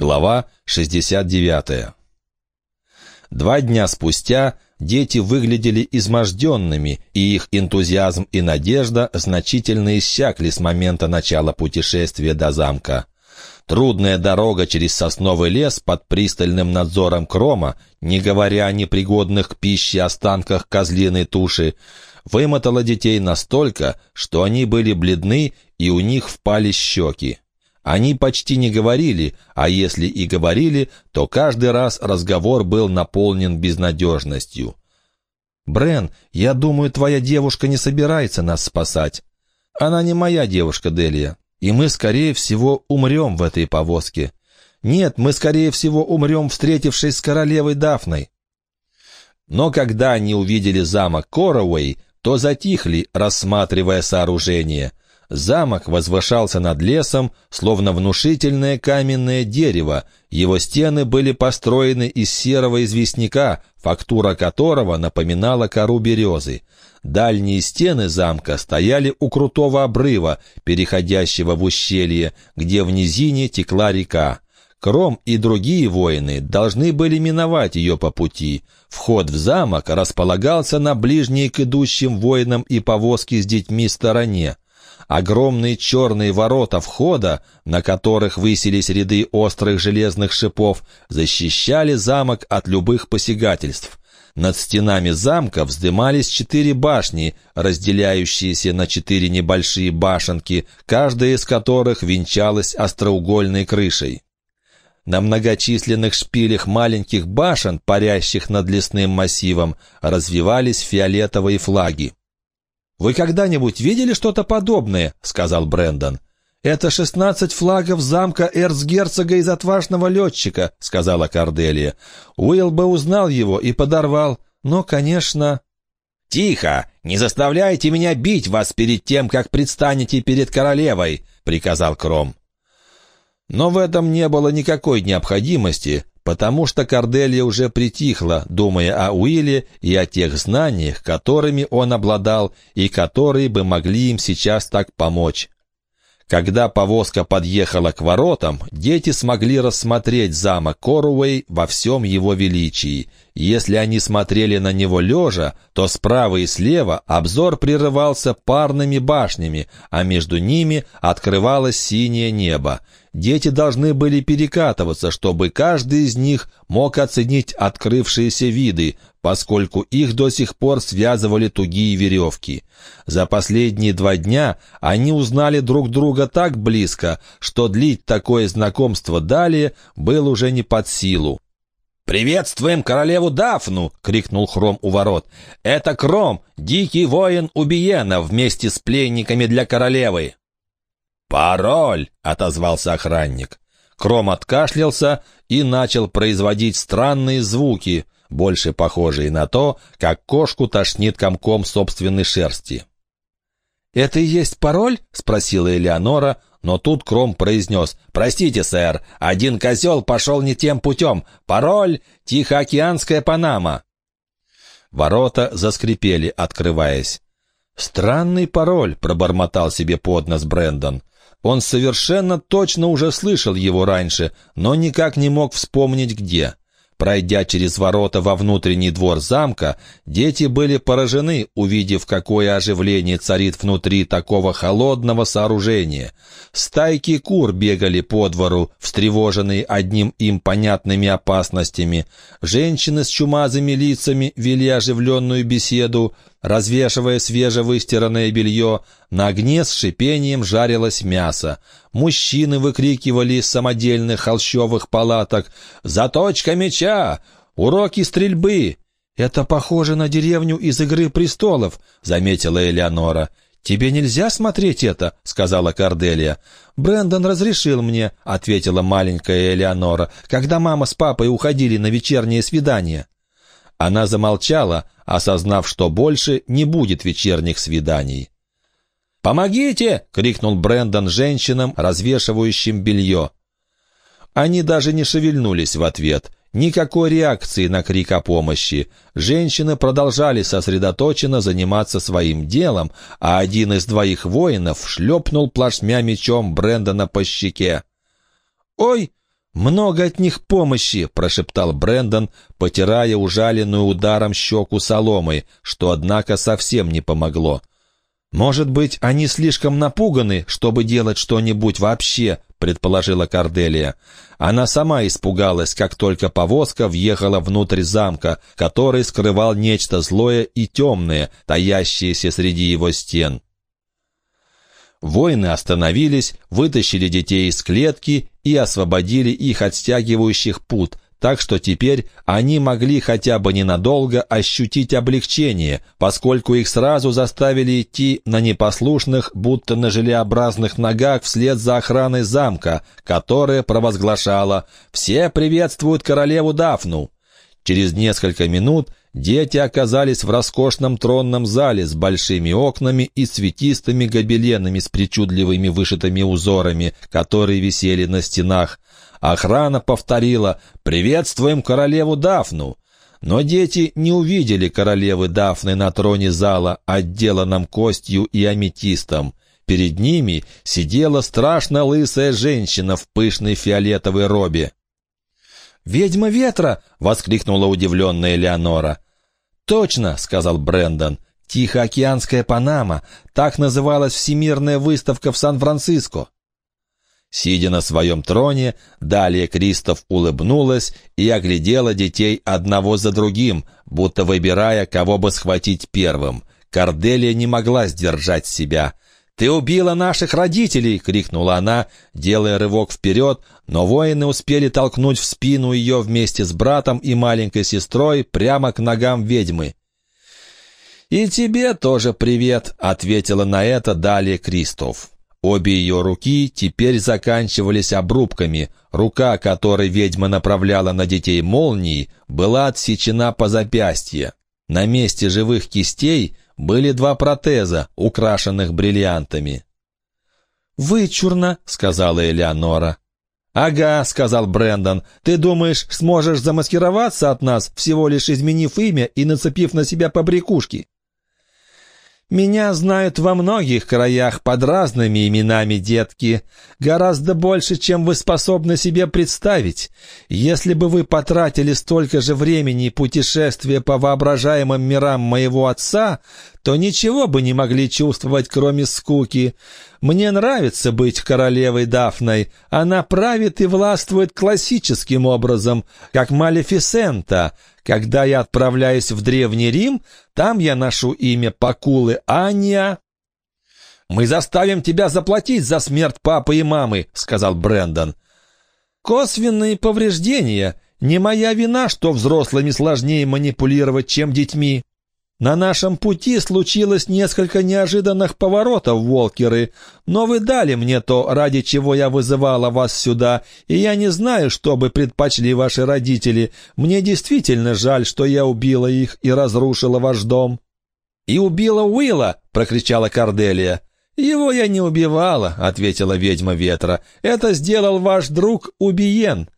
Глава 69. Два дня спустя дети выглядели изможденными, и их энтузиазм и надежда значительно иссякли с момента начала путешествия до замка. Трудная дорога через сосновый лес под пристальным надзором Крома, не говоря о непригодных к пище останках козлиной туши, вымотала детей настолько, что они были бледны и у них впали щеки. Они почти не говорили, а если и говорили, то каждый раз разговор был наполнен безнадежностью. «Брен, я думаю, твоя девушка не собирается нас спасать. Она не моя девушка, Делия, и мы, скорее всего, умрем в этой повозке. Нет, мы, скорее всего, умрем, встретившись с королевой Дафной». Но когда они увидели замок Коровей, то затихли, рассматривая сооружение – Замок возвышался над лесом, словно внушительное каменное дерево. Его стены были построены из серого известняка, фактура которого напоминала кору березы. Дальние стены замка стояли у крутого обрыва, переходящего в ущелье, где в низине текла река. Кром и другие воины должны были миновать ее по пути. Вход в замок располагался на ближней к идущим воинам и повозке с детьми стороне. Огромные черные ворота входа, на которых высились ряды острых железных шипов, защищали замок от любых посягательств. Над стенами замка вздымались четыре башни, разделяющиеся на четыре небольшие башенки, каждая из которых венчалась остроугольной крышей. На многочисленных шпилях маленьких башен, парящих над лесным массивом, развивались фиолетовые флаги. «Вы когда-нибудь видели что-то подобное?» — сказал Брендон. «Это шестнадцать флагов замка эрцгерцога из отважного летчика», — сказала Корделия. «Уилл бы узнал его и подорвал, но, конечно...» «Тихо! Не заставляйте меня бить вас перед тем, как предстанете перед королевой!» — приказал Кром. Но в этом не было никакой необходимости, потому что Корделия уже притихла, думая о Уилле и о тех знаниях, которыми он обладал и которые бы могли им сейчас так помочь. Когда повозка подъехала к воротам, дети смогли рассмотреть замок Коруэй во всем его величии. Если они смотрели на него лежа, то справа и слева обзор прерывался парными башнями, а между ними открывалось синее небо. Дети должны были перекатываться, чтобы каждый из них мог оценить открывшиеся виды, поскольку их до сих пор связывали тугие веревки. За последние два дня они узнали друг друга так близко, что длить такое знакомство далее было уже не под силу. «Приветствуем королеву Дафну!» — крикнул Хром у ворот. «Это Кром, дикий воин Убиена вместе с пленниками для королевы!» «Пароль!» — отозвался охранник. Кром откашлялся и начал производить странные звуки, больше похожие на то, как кошку тошнит комком собственной шерсти. «Это и есть пароль?» — спросила Элеонора, но тут Кром произнес «Простите, сэр, один козел пошел не тем путем. Пароль — Тихоокеанская Панама». Ворота заскрипели, открываясь. «Странный пароль», — пробормотал себе под нос Брэндон. Он совершенно точно уже слышал его раньше, но никак не мог вспомнить где. Пройдя через ворота во внутренний двор замка, дети были поражены, увидев, какое оживление царит внутри такого холодного сооружения. Стайки кур бегали по двору, встревоженные одним им понятными опасностями. Женщины с чумазыми лицами вели оживленную беседу, развешивая свежевыстиранное белье, на огне с шипением жарилось мясо. Мужчины выкрикивали из самодельных холщовых палаток «Заточка меча! Уроки стрельбы!» «Это похоже на деревню из «Игры престолов», — заметила Элеонора. «Тебе нельзя смотреть это?» — сказала Корделия. «Брэндон разрешил мне», — ответила маленькая Элеонора, «когда мама с папой уходили на вечернее свидание». Она замолчала, осознав, что больше не будет вечерних свиданий. «Помогите!» — крикнул Брэндон женщинам, развешивающим белье. Они даже не шевельнулись в ответ. Никакой реакции на крик о помощи. Женщины продолжали сосредоточенно заниматься своим делом, а один из двоих воинов шлепнул плашмя мечом Брэндона по щеке. «Ой, «Много от них помощи», — прошептал Брендон, потирая ужаленную ударом щеку соломой, что, однако, совсем не помогло. «Может быть, они слишком напуганы, чтобы делать что-нибудь вообще», — предположила Корделия. Она сама испугалась, как только повозка въехала внутрь замка, который скрывал нечто злое и темное, таящееся среди его стен. Воины остановились, вытащили детей из клетки и освободили их от стягивающих пут, так что теперь они могли хотя бы ненадолго ощутить облегчение, поскольку их сразу заставили идти на непослушных, будто на желеобразных ногах вслед за охраной замка, которая провозглашала «Все приветствуют королеву Дафну». Через несколько минут дети оказались в роскошном тронном зале с большими окнами и цветистыми гобеленами с причудливыми вышитыми узорами, которые висели на стенах. Охрана повторила «Приветствуем королеву Дафну!» Но дети не увидели королевы Дафны на троне зала, отделанном костью и аметистом. Перед ними сидела страшно лысая женщина в пышной фиолетовой робе. «Ведьма ветра!» — воскликнула удивленная Леонора. «Точно!» — сказал Брендон. «Тихоокеанская Панама. Так называлась Всемирная выставка в Сан-Франциско». Сидя на своем троне, далее Кристоф улыбнулась и оглядела детей одного за другим, будто выбирая, кого бы схватить первым. Корделия не могла сдержать себя — «Ты убила наших родителей!» — крикнула она, делая рывок вперед, но воины успели толкнуть в спину ее вместе с братом и маленькой сестрой прямо к ногам ведьмы. «И тебе тоже привет!» — ответила на это далее Кристоф. Обе ее руки теперь заканчивались обрубками. Рука, которой ведьма направляла на детей молнии, была отсечена по запястье. На месте живых кистей были два протеза, украшенных бриллиантами. «Вычурно», — сказала Элеонора. «Ага», — сказал Брендон, — «ты думаешь, сможешь замаскироваться от нас, всего лишь изменив имя и нацепив на себя побрякушки?» Меня знают во многих краях под разными именами, детки. Гораздо больше, чем вы способны себе представить. Если бы вы потратили столько же времени путешествия по воображаемым мирам моего отца, то ничего бы не могли чувствовать, кроме скуки. Мне нравится быть королевой Дафной. Она правит и властвует классическим образом, как Малефисента. Когда я отправляюсь в Древний Рим, там я ношу имя Пакулы Аня. «Мы заставим тебя заплатить за смерть папы и мамы», — сказал Брендон. «Косвенные повреждения. Не моя вина, что взрослыми сложнее манипулировать, чем детьми». На нашем пути случилось несколько неожиданных поворотов, Волкеры, но вы дали мне то, ради чего я вызывала вас сюда, и я не знаю, что бы предпочли ваши родители. Мне действительно жаль, что я убила их и разрушила ваш дом». «И убила Уилла!» — прокричала Корделия. «Его я не убивала», — ответила ведьма ветра. «Это сделал ваш друг Убиен».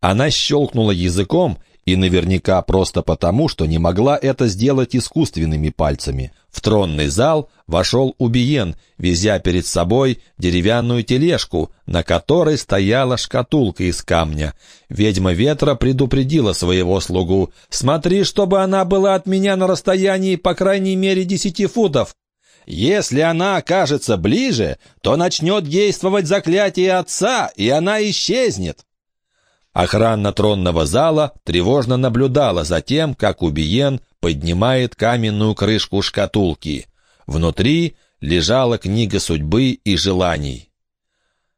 Она щелкнула языком, и наверняка просто потому, что не могла это сделать искусственными пальцами. В тронный зал вошел Убиен, везя перед собой деревянную тележку, на которой стояла шкатулка из камня. Ведьма ветра предупредила своего слугу «Смотри, чтобы она была от меня на расстоянии по крайней мере десяти футов». Если она окажется ближе, то начнет действовать заклятие отца, и она исчезнет. Охрана тронного зала тревожно наблюдала за тем, как Убиен поднимает каменную крышку шкатулки. Внутри лежала книга судьбы и желаний.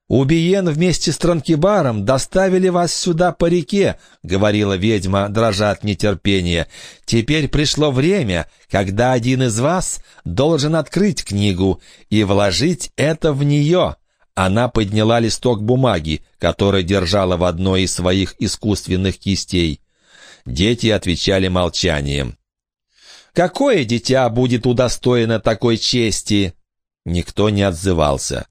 «Убиен вместе с Транкибаром доставили вас сюда по реке», — говорила ведьма, дрожа от нетерпения. «Теперь пришло время, когда один из вас должен открыть книгу и вложить это в нее». Она подняла листок бумаги, который держала в одной из своих искусственных кистей. Дети отвечали молчанием. «Какое дитя будет удостоено такой чести?» Никто не отзывался.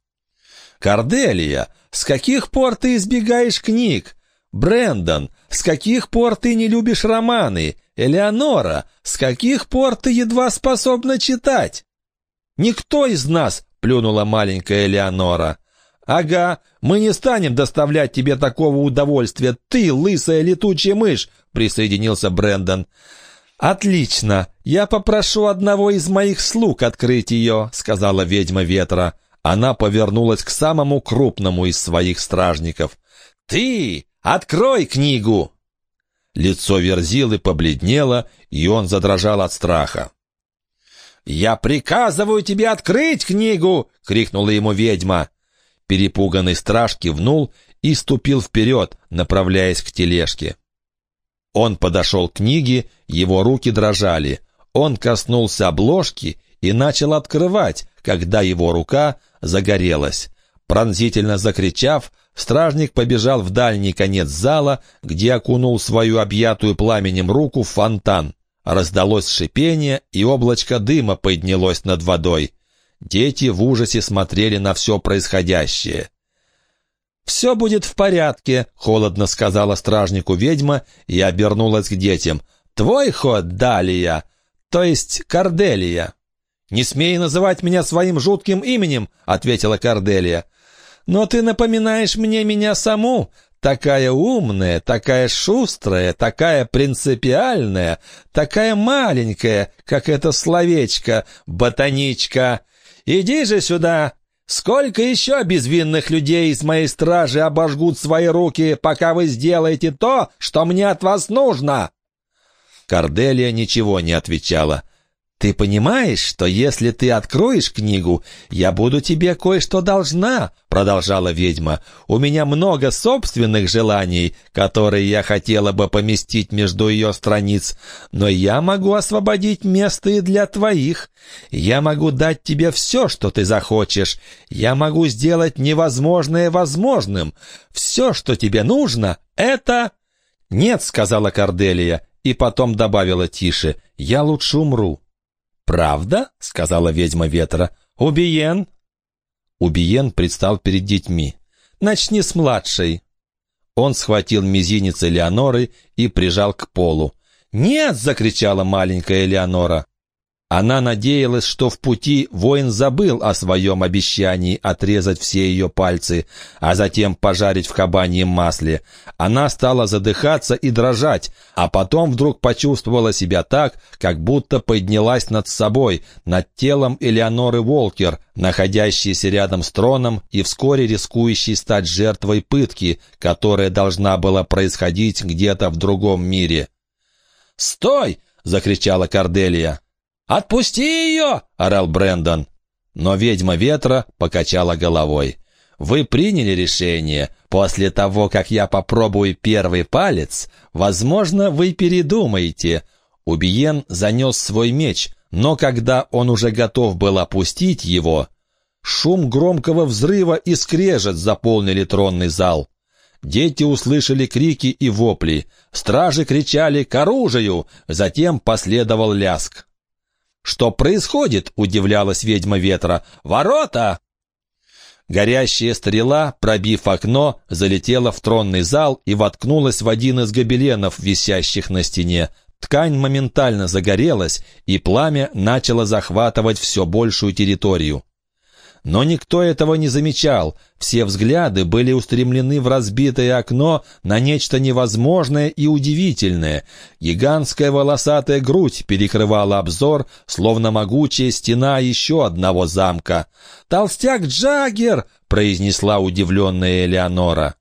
«Корделия, с каких пор ты избегаешь книг? Брендон, с каких пор ты не любишь романы? Элеонора, с каких пор ты едва способна читать?» «Никто из нас!» — плюнула маленькая Элеонора. «Ага, мы не станем доставлять тебе такого удовольствия, ты, лысая летучая мышь!» — присоединился Брэндон. «Отлично! Я попрошу одного из моих слуг открыть ее», — сказала ведьма ветра. Она повернулась к самому крупному из своих стражников. «Ты! Открой книгу!» Лицо Верзилы побледнело, и он задрожал от страха. «Я приказываю тебе открыть книгу!» — крикнула ему ведьма. Перепуганный страж кивнул и ступил вперед, направляясь к тележке. Он подошел к книге, его руки дрожали. Он коснулся обложки и начал открывать, когда его рука загорелась. Пронзительно закричав, стражник побежал в дальний конец зала, где окунул свою объятую пламенем руку в фонтан. Раздалось шипение, и облачко дыма поднялось над водой. Дети в ужасе смотрели на все происходящее. «Все будет в порядке», — холодно сказала стражнику ведьма и обернулась к детям. «Твой ход, Далия, то есть Корделия». «Не смей называть меня своим жутким именем», — ответила Корделия. «Но ты напоминаешь мне меня саму, такая умная, такая шустрая, такая принципиальная, такая маленькая, как это словечко, ботаничка. Иди же сюда, Сколько еще безвинных людей из моей стражи обожгут свои руки, пока вы сделаете то, что мне от вас нужно?» Корделия ничего не отвечала. «Ты понимаешь, что если ты откроешь книгу, я буду тебе кое-что должна?» — продолжала ведьма. «У меня много собственных желаний, которые я хотела бы поместить между ее страниц, но я могу освободить место и для твоих. Я могу дать тебе все, что ты захочешь. Я могу сделать невозможное возможным. Все, что тебе нужно, это...» «Нет», — сказала Корделия, и потом добавила тише, «я лучше умру». «Правда?» — сказала ведьма ветра. «Убиен?» Убиен предстал перед детьми. «Начни с младшей». Он схватил мизинец Элеоноры и прижал к полу. «Нет!» — закричала маленькая Элеонора. Она надеялась, что в пути воин забыл о своем обещании отрезать все ее пальцы, а затем пожарить в кабаньем масле. Она стала задыхаться и дрожать, а потом вдруг почувствовала себя так, как будто поднялась над собой, над телом Элеоноры Волкер, находящейся рядом с троном и вскоре рискующей стать жертвой пытки, которая должна была происходить где-то в другом мире. «Стой!» — закричала Корделия. «Отпусти ее!» — орал Брендон. Но ведьма ветра покачала головой. «Вы приняли решение. После того, как я попробую первый палец, возможно, вы передумаете». Убиен занес свой меч, но когда он уже готов был опустить его, шум громкого взрыва и скрежет заполнили тронный зал. Дети услышали крики и вопли. Стражи кричали «К оружию!» Затем последовал ляск. «Что происходит?» — удивлялась ведьма ветра. «Ворота!» Горящая стрела, пробив окно, залетела в тронный зал и воткнулась в один из гобеленов, висящих на стене. Ткань моментально загорелась, и пламя начало захватывать все большую территорию. Но никто этого не замечал. Все взгляды были устремлены в разбитое окно на нечто невозможное и удивительное. Гигантская волосатая грудь перекрывала обзор, словно могучая стена еще одного замка. «Толстяк Джаггер!» — произнесла удивленная Элеонора.